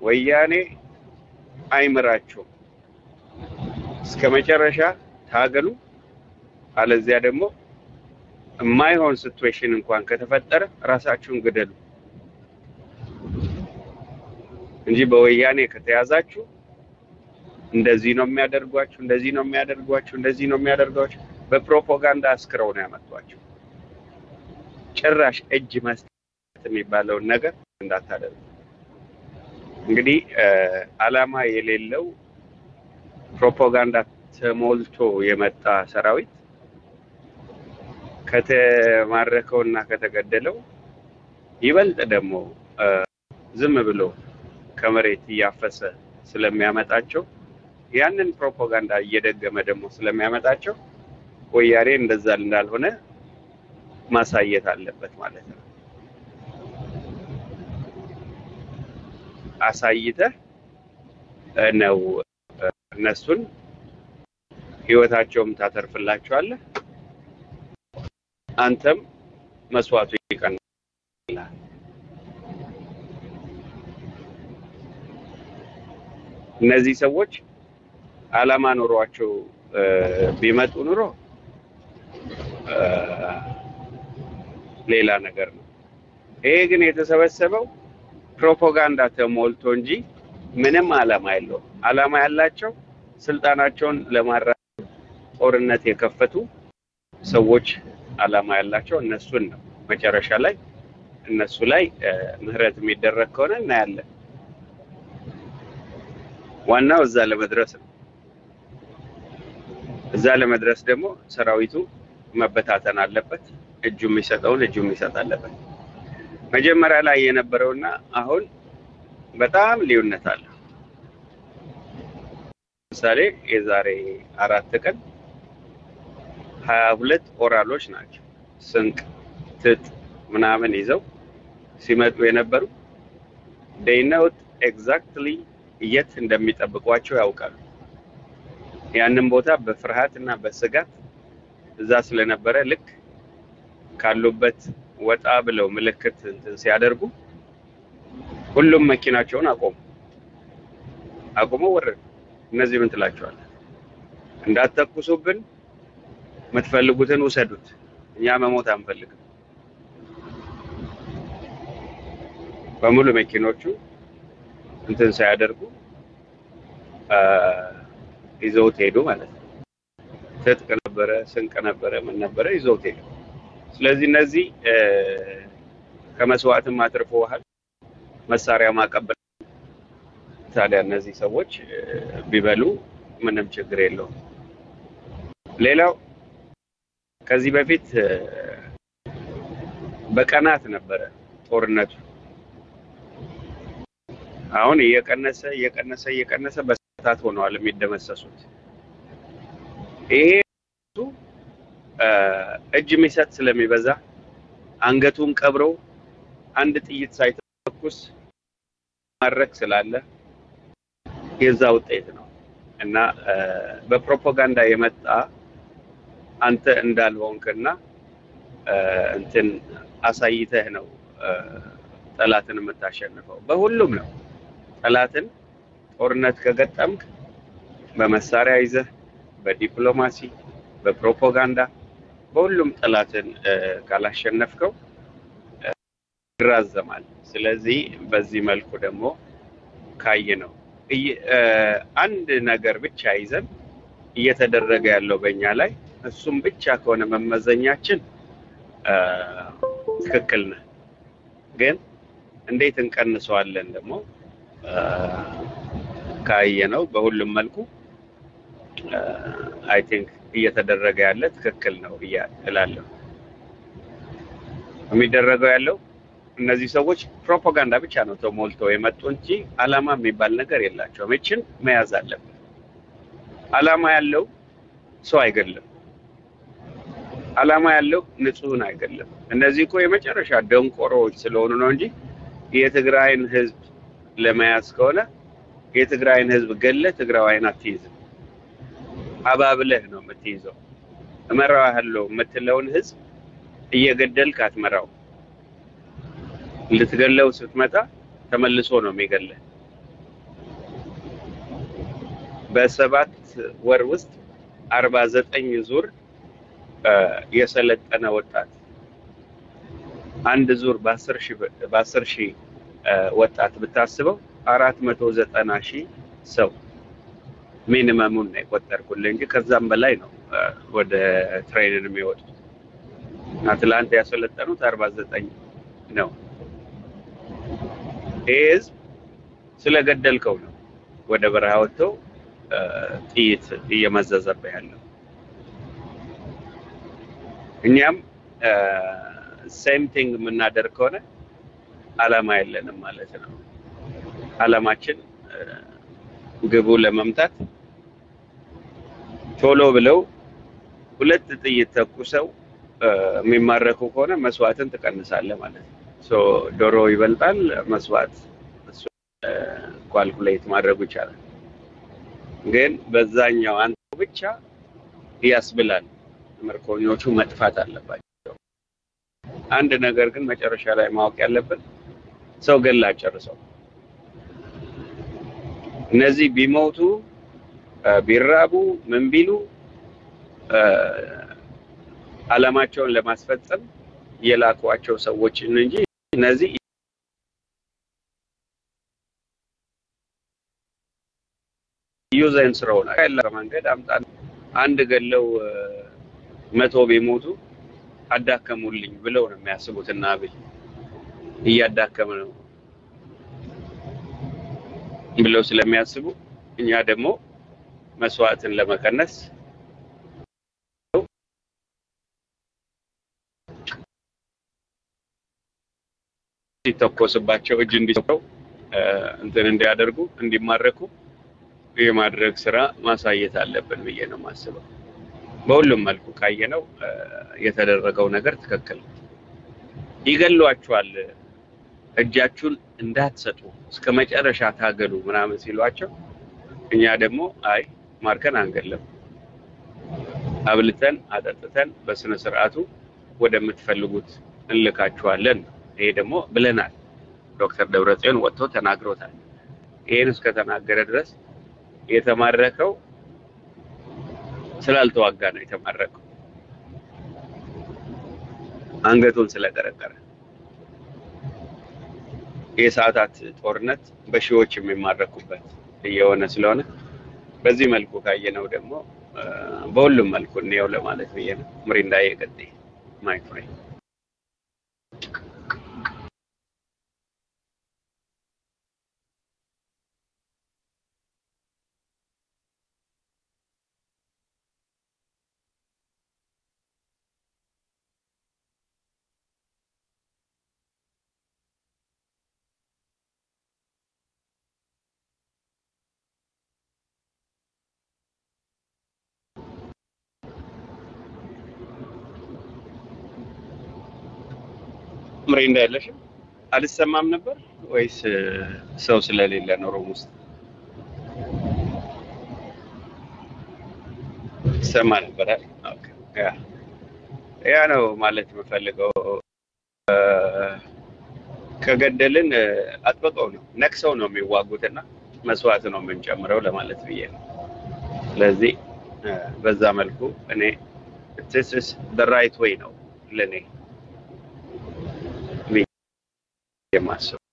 ወያኔ አይምራችሁም። እስከ መጨረሻ ታገሉ። አለዚያ ደግሞ የማይሆን ሲትዌሽን እንኳን ከተፈጠረ ራሳችሁን ግደሉ እንጂ በወያኔ ከተያዛችሁ እንደዚህ ነው የሚያደርጓችሁ፣ እንደዚህ ነው የሚያደርጓችሁ፣ እንደዚህ ነው የሚያደርጓችሁ። በፕሮፓጋንዳ አስክረው ነው ያመጧቸው። ጭራሽ እጅ መስጠት የሚባለውን ነገር እንዳታደርጉ። እንግዲህ ዓላማ የሌለው ፕሮፓጋንዳ ተሞልቶ የመጣ ሰራዊት ከተማረከው እና ከተገደለው ይበልጥ ደግሞ ዝም ብሎ ከመሬት እያፈሰ ስለሚያመጣቸው ያንን ፕሮፓጋንዳ እየደገመ ደግሞ ስለሚያመጣቸው ወያኔ እንደዛ እንዳልሆነ ማሳየት አለበት ማለት ነው። አሳይተህ ነው እነሱን ህይወታቸውም ታተርፍላቸዋለህ። አንተም መስዋዕቱ ይቀንላል። እነዚህ ሰዎች አላማ ኖሯቸው ቢመጡ ኑሮ ሌላ ነገር ነው። ይሄ ግን የተሰበሰበው ፕሮፓጋንዳ ተሞልቶ እንጂ ምንም አላማ የለውም። አላማ ያላቸው ስልጣናቸውን ለማራዘም ጦርነት የከፈቱ ሰዎች አላማ ያላቸው እነሱን ነው። መጨረሻ ላይ እነሱ ላይ ምህረት የሚደረግ ከሆነ እናያለን። ዋናው እዛ ለመድረስ ነው። እዛ ለመድረስ ደግሞ ሰራዊቱ መበታተን አለበት። እጁ የሚሰጠውን እጁ የሚሰጥ አለበት። መጀመሪያ ላይ የነበረውና አሁን በጣም ልዩነት አለ። ለምሳሌ የዛሬ አራት ቀን ሀያ ሁለት ኦራሎች ናቸው ስንቅ ትጥ ምናምን ይዘው ሲመጡ የነበሩ know exactly የት እንደሚጠብቋቸው ያውቃሉ። ያንን ቦታ በፍርሃት እና በስጋት እዛ ስለነበረ ልክ ካሉበት ወጣ ብለው ምልክት እንትን ሲያደርጉ ሁሉም መኪናቸውን አቆሙ። አቁመው ወረዱ። እነዚህ ምን ትላቸዋለህ? እንዳትተኩሱብን፣ የምትፈልጉትን ውሰዱት፣ እኛ መሞት አንፈልግም። በሙሉ መኪኖቹ እንትን ሳያደርጉ ይዘውት ሄዱ ማለት ነው። ትጥቅ ነበረ፣ ስንቅ ነበረ፣ ምን ነበረ ይዘውት ሄዱ። ስለዚህ እነዚህ ከመስዋዕትም አትርፈዋል። መሳሪያ ማቀበል ታዲያ እነዚህ ሰዎች ቢበሉ ምንም ችግር የለውም። ሌላው ከዚህ በፊት በቀናት ነበረ ጦርነቱ። አሁን እየቀነሰ እየቀነሰ እየቀነሰ በሰዓታት ሆነዋል የሚደመሰሱት። ይሄ እጅ የሚሰጥ ስለሚበዛ አንገቱን ቀብረው አንድ ጥይት ሳይተኩስ ማድረግ ስላለ የዛ ውጤት ነው እና በፕሮፓጋንዳ የመጣ አንተ እንዳልሆንክና እንትን አሳይተህ ነው ጠላትን የምታሸንፈው። በሁሉም ነው ጠላትን ጦርነት ከገጠምክ በመሳሪያ ይዘህ በዲፕሎማሲ በፕሮፓጋንዳ በሁሉም ጠላትን ካላሸነፍከው ይራዘማል። ስለዚህ በዚህ መልኩ ደግሞ ካየ ነው አንድ ነገር ብቻ ይዘን እየተደረገ ያለው በእኛ ላይ እሱም ብቻ ከሆነ መመዘኛችን ትክክል ነህ። ግን እንዴት እንቀንሰዋለን ደግሞ ካየ ነው በሁሉም መልኩ I think እየተደረገ ያለ ትክክል ነው እላለሁ። የሚደረገው ያለው እነዚህ ሰዎች ፕሮፓጋንዳ ብቻ ነው ተሞልተው የመጡ እንጂ አላማ የሚባል ነገር የላቸውም። ይችን መያዝ አለብን። አላማ ያለው ሰው አይገለም። አላማ ያለው ንጹህን አይገለም። እነዚህ እኮ የመጨረሻ ደንቆሮዎች ስለሆኑ ነው እንጂ የትግራይን ህዝብ ለመያዝ ከሆነ የትግራይን ህዝብ ገለ ትግራዋይን አትይዝም። አባብለህ ነው የምትይዘው። እመራዋለሁ የምትለውን ህዝብ እየገደልክ አትመራው። ልትገለው ስትመጣ ተመልሶ ነው የሚገለህ። በሰባት ወር ውስጥ አርባ ዘጠኝ ዙር የሰለጠነ ወጣት አንድ ዙር በአስር ሺህ ወጣት ብታስበው አራት መቶ ዘጠና ሺህ ሰው ሚኒመሙን ነው የቆጠርኩልህ እንጂ ከዛም በላይ ነው ወደ ትሬንን የሚወጡት። አትላንታ ያሰለጠኑት አርባ ዘጠኝ ነው። ይህ ህዝብ ስለገደልከው ነው ወደ በረሃ ወጥተው ጥይት እየመዘዘብህ ያለው። እኛም same thing የምናደርግ ከሆነ አላማ የለንም ማለት ነው። አላማችን ግቡ ለመምታት ቶሎ ብለው ሁለት ጥይት ተኩሰው የሚማረኩ ከሆነ መስዋዕትን ትቀንሳለህ ማለት ነው። ዶሮ ይበልጣል መስዋዕት calculate ማድረጉ ይቻላል። ግን በዛኛው አንተ ብቻ ያስብላል። ምርኮኞቹ መጥፋት አለባቸው። አንድ ነገር ግን መጨረሻ ላይ ማወቅ ያለብን ሰው ገላ ጨርሰው እነዚህ ቢሞቱ ቢራቡ ምን ቢሉ አላማቸውን ለማስፈጸም የላኳቸው ሰዎችን እንጂ እነዚህ ዩዘን ስራው ነው ያለ መንገድ አምጣ አንድ ገለው መቶ ቢሞቱ አዳከሙልኝ ብለው ነው የሚያስቡት እና አብይ። እያዳከመ ነው ብለው ስለሚያስቡ እኛ ደግሞ መስዋዕትን ለመቀነስ ሲተኮስባቸው እጅ እንዲሰው እንትን እንዲያደርጉ እንዲማረኩ የማድረግ ስራ ማሳየት አለብን ብዬ ነው የማስበው። በሁሉም መልኩ ካየነው የተደረገው ነገር ትክክል ነው። ይገሏቸዋል፣ እጃችሁን እንዳትሰጡ እስከ መጨረሻ ታገሉ ምናምን ሲሏቸው፣ እኛ ደግሞ አይ ማርከን አንገለም፣ አብልተን አጠጥተን በስነ ስርዓቱ ወደምትፈልጉት እንልካችኋለን። ይሄ ደግሞ ብለናል። ዶክተር ደብረጽዮን ወጥቶ ተናግሮታል። ይሄን እስከተናገረ ድረስ የተማረከው ስላልተዋጋ ነው የተማረከው፣ አንገቱን ስለቀረቀረ። የሰዓታት ጦርነት በሺዎች የሚማረኩበት እየሆነ ስለሆነ በዚህ መልኩ ካየነው ደግሞ በሁሉም መልኩ እንየው ለማለት ብዬ ነው። ምሪንዳ የቀጤ ማይ ፍሬንድ ምሬንዳ የለሽም? አልሰማም ነበር ወይስ ሰው ስለሌለ ነው ሩም ውስጥ? ሰማ ነበር ያ ያ ነው ማለት የምፈልገው። ከገደልን አጥብቀው ነው ነክሰው ነው የሚዋጉትና መስዋዕት ነው የምንጨምረው ለማለት ብዬ ነው። ስለዚህ በዛ መልኩ እኔ the right way ነው ለኔ የማስበው።